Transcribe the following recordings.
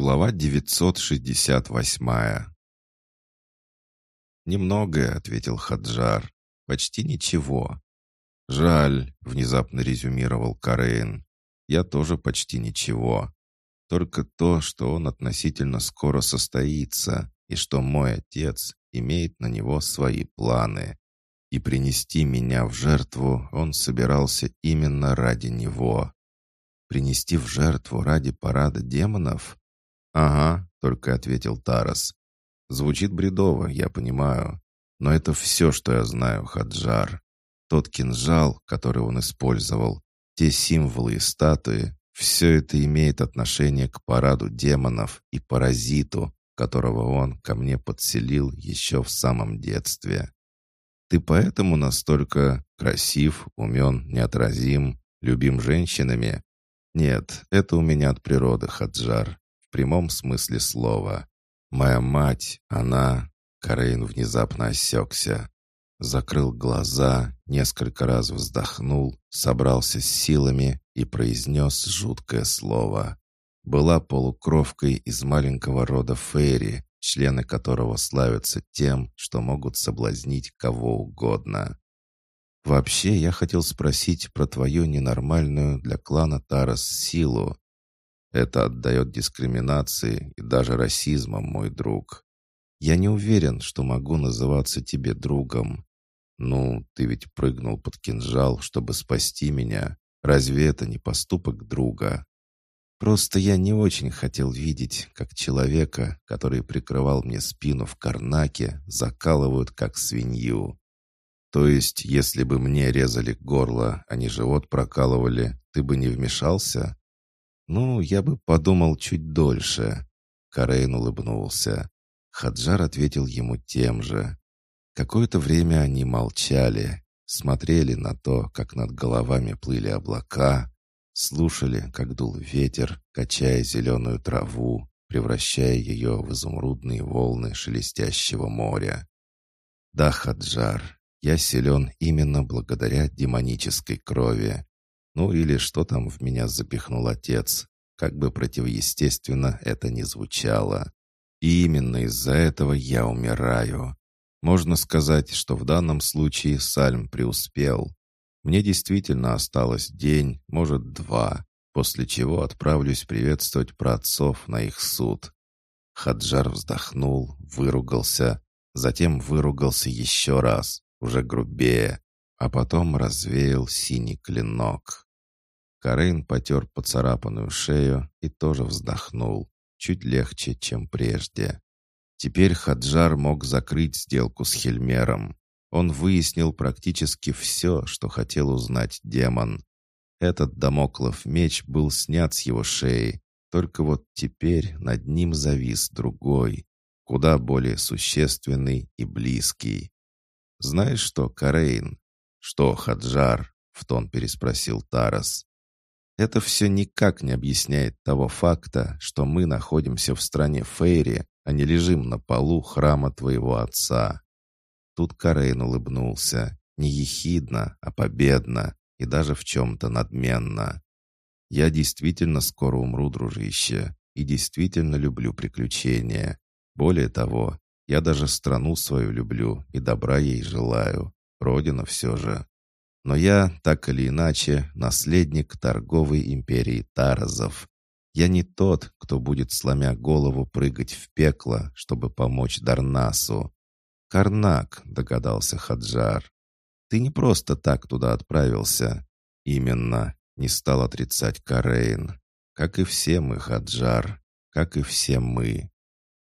Глава 968 «Немногое», — ответил Хаджар. «Почти ничего». «Жаль», — внезапно резюмировал Карейн. «Я тоже почти ничего. Только то, что он относительно скоро состоится, и что мой отец имеет на него свои планы. И принести меня в жертву он собирался именно ради него. Принести в жертву ради парада демонов? «Ага», — только ответил Тарас. «Звучит бредово, я понимаю. Но это все, что я знаю, Хаджар. Тот кинжал, который он использовал, те символы и статуи, все это имеет отношение к параду демонов и паразиту, которого он ко мне подселил еще в самом детстве. Ты поэтому настолько красив, умен, неотразим, любим женщинами? Нет, это у меня от природы, Хаджар в прямом смысле слова. Моя мать, она... Карейн внезапно осекся. Закрыл глаза, несколько раз вздохнул, собрался с силами и произнес жуткое слово. Была полукровкой из маленького рода Фейри, члены которого славятся тем, что могут соблазнить кого угодно. Вообще, я хотел спросить про твою ненормальную для клана Тарас силу, это отдает дискриминации и даже расизмом, мой друг. Я не уверен, что могу называться тебе другом. Ну, ты ведь прыгнул под кинжал, чтобы спасти меня. Разве это не поступок друга? Просто я не очень хотел видеть, как человека, который прикрывал мне спину в карнаке, закалывают как свинью. То есть, если бы мне резали горло, а не живот прокалывали, ты бы не вмешался? «Ну, я бы подумал чуть дольше». Карейн улыбнулся. Хаджар ответил ему тем же. Какое-то время они молчали, смотрели на то, как над головами плыли облака, слушали, как дул ветер, качая зеленую траву, превращая ее в изумрудные волны шелестящего моря. «Да, Хаджар, я силен именно благодаря демонической крови. Ну или что там в меня запихнул отец, как бы противоестественно это ни звучало. И именно из-за этого я умираю. Можно сказать, что в данном случае Сальм преуспел. Мне действительно осталось день, может, два, после чего отправлюсь приветствовать праотцов на их суд. Хаджар вздохнул, выругался, затем выругался еще раз, уже грубее, а потом развеял синий клинок. Карейн потер поцарапанную шею и тоже вздохнул, чуть легче, чем прежде. Теперь Хаджар мог закрыть сделку с Хельмером. Он выяснил практически все, что хотел узнать демон. Этот домоклов меч был снят с его шеи, только вот теперь над ним завис другой, куда более существенный и близкий. «Знаешь что, Карейн?» «Что, Хаджар?» — в тон переспросил Тарас. Это все никак не объясняет того факта, что мы находимся в стране Фейри, а не лежим на полу храма твоего отца». Тут Карейн улыбнулся, не ехидно, а победно и даже в чем-то надменно. «Я действительно скоро умру, дружище, и действительно люблю приключения. Более того, я даже страну свою люблю и добра ей желаю. Родина все же. Но я, так или иначе, наследник торговой империи Таразов. Я не тот, кто будет, сломя голову, прыгать в пекло, чтобы помочь Дарнасу. «Карнак», — догадался Хаджар. «Ты не просто так туда отправился». «Именно», — не стал отрицать Карейн. «Как и все мы, Хаджар, как и все мы».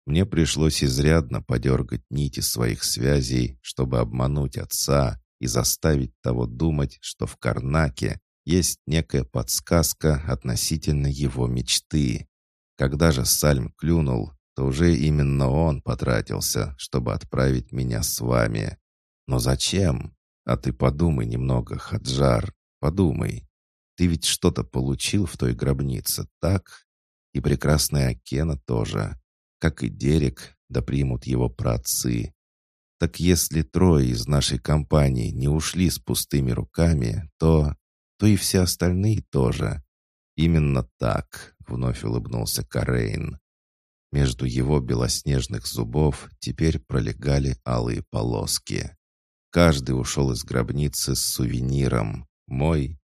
Мне пришлось изрядно подергать нити своих связей, чтобы обмануть отца, и заставить того думать, что в Карнаке есть некая подсказка относительно его мечты. Когда же Сальм клюнул, то уже именно он потратился, чтобы отправить меня с вами. Но зачем? А ты подумай немного, Хаджар, подумай. Ты ведь что-то получил в той гробнице, так? И прекрасная Акена тоже, как и Дерек, да примут его праотцы. Так если трое из нашей компании не ушли с пустыми руками, то... то и все остальные тоже. Именно так, вновь улыбнулся Карейн. Между его белоснежных зубов теперь пролегали алые полоски. Каждый ушел из гробницы с сувениром. Мой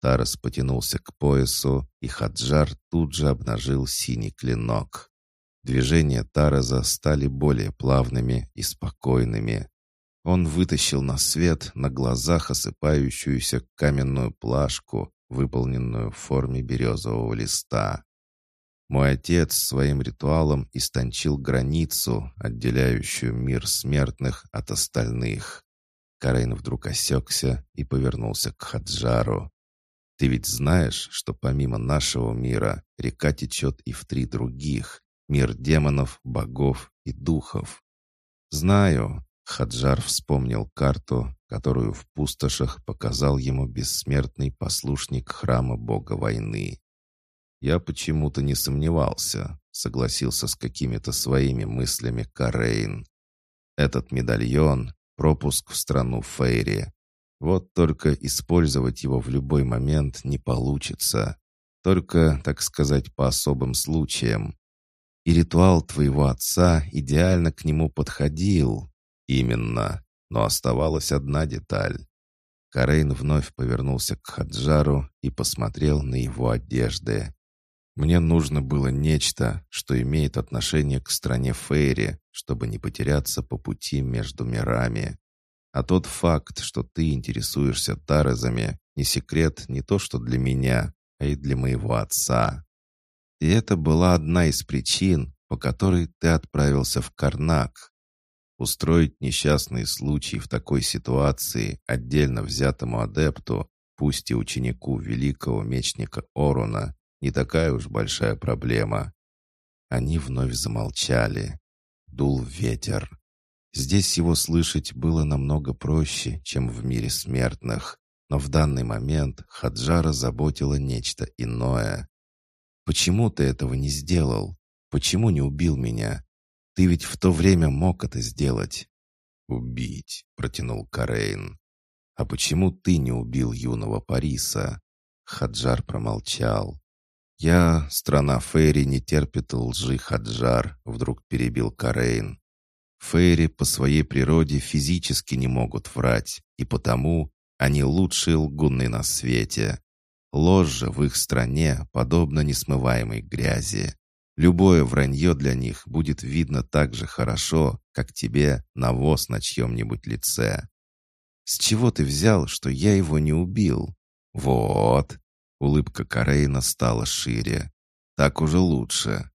Тарас потянулся к поясу, и Хаджар тут же обнажил синий клинок. Движения Тараза стали более плавными и спокойными. Он вытащил на свет на глазах осыпающуюся каменную плашку, выполненную в форме березового листа. Мой отец своим ритуалом истончил границу, отделяющую мир смертных от остальных. Карайн вдруг осекся и повернулся к Хаджару. «Ты ведь знаешь, что помимо нашего мира река течет и в три других — мир демонов, богов и духов?» «Знаю», — Хаджар вспомнил карту, которую в пустошах показал ему бессмертный послушник храма бога войны. Я почему-то не сомневался, согласился с какими-то своими мыслями Карейн. Этот медальон — пропуск в страну Фейри. Вот только использовать его в любой момент не получится. Только, так сказать, по особым случаям. И ритуал твоего отца идеально к нему подходил. Именно. Но оставалась одна деталь. Карейн вновь повернулся к Хаджару и посмотрел на его одежды. Мне нужно было нечто, что имеет отношение к стране Фейри, чтобы не потеряться по пути между мирами. А тот факт, что ты интересуешься Таразами, не секрет не то что для меня, а и для моего отца. И это была одна из причин, по которой ты отправился в Карнак. Устроить несчастный случай в такой ситуации отдельно взятому адепту, пусть и ученику великого мечника Оруна, не такая уж большая проблема. Они вновь замолчали. Дул ветер. Здесь его слышать было намного проще, чем в мире смертных. Но в данный момент Хаджара заботило нечто иное. «Почему ты этого не сделал? Почему не убил меня? Ты ведь в то время мог это сделать». «Убить», — протянул Карейн. «А почему ты не убил юного Париса?» Хаджар промолчал. «Я, страна Фейри, не терпит лжи Хаджар», — вдруг перебил Карейн. «Фейри по своей природе физически не могут врать, и потому они лучшие лгуны на свете. Ложь же в их стране подобна несмываемой грязи. Любое вранье для них будет видно так же хорошо, как тебе навоз на чьем-нибудь лице. С чего ты взял, что я его не убил? Вот, Улыбка Карейна стала шире. «Так уже лучше.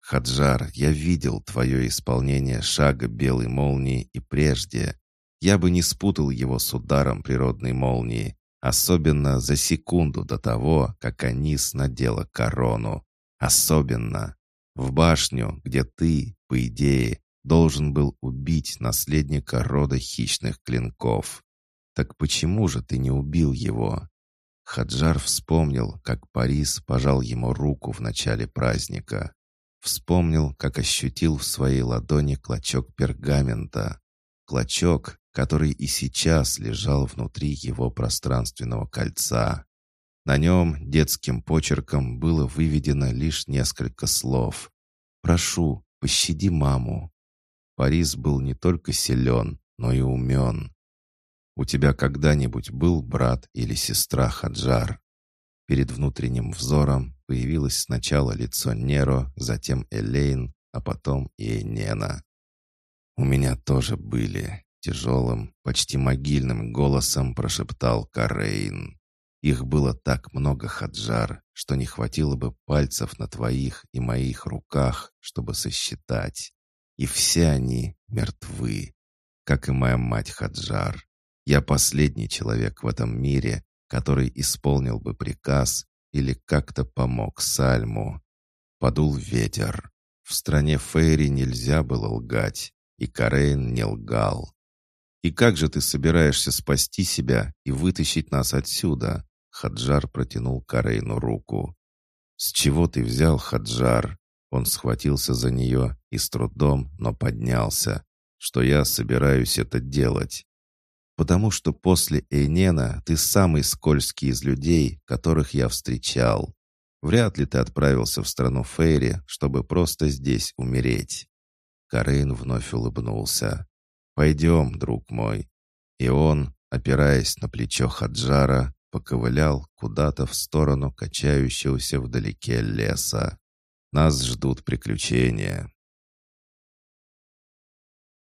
Хаджар, я видел твое исполнение шага белой молнии и прежде. Я бы не спутал его с ударом природной молнии, особенно за секунду до того, как Анис надела корону. Особенно в башню, где ты, по идее, должен был убить наследника рода хищных клинков. Так почему же ты не убил его? Хаджар вспомнил, как Парис пожал ему руку в начале праздника. Вспомнил, как ощутил в своей ладони клочок пергамента. Клочок, который и сейчас лежал внутри его пространственного кольца. На нем детским почерком было выведено лишь несколько слов. «Прошу, пощади маму». Парис был не только силен, но и умен. У тебя когда-нибудь был брат или сестра Хаджар?» Перед внутренним взором появилось сначала лицо Неро, затем Элейн, а потом и Энена. «У меня тоже были», — тяжелым, почти могильным голосом прошептал Карейн. «Их было так много, Хаджар, что не хватило бы пальцев на твоих и моих руках, чтобы сосчитать. И все они мертвы, как и моя мать Хаджар. Я последний человек в этом мире, который исполнил бы приказ или как-то помог Сальму. Подул ветер. В стране Фейри нельзя было лгать, и Карейн не лгал. «И как же ты собираешься спасти себя и вытащить нас отсюда?» Хаджар протянул Карейну руку. «С чего ты взял, Хаджар?» Он схватился за нее и с трудом, но поднялся. «Что я собираюсь это делать?» потому что после Эйнена ты самый скользкий из людей, которых я встречал. Вряд ли ты отправился в страну Фейри, чтобы просто здесь умереть». Карейн вновь улыбнулся. «Пойдем, друг мой». И он, опираясь на плечо Хаджара, поковылял куда-то в сторону качающегося вдалеке леса. «Нас ждут приключения».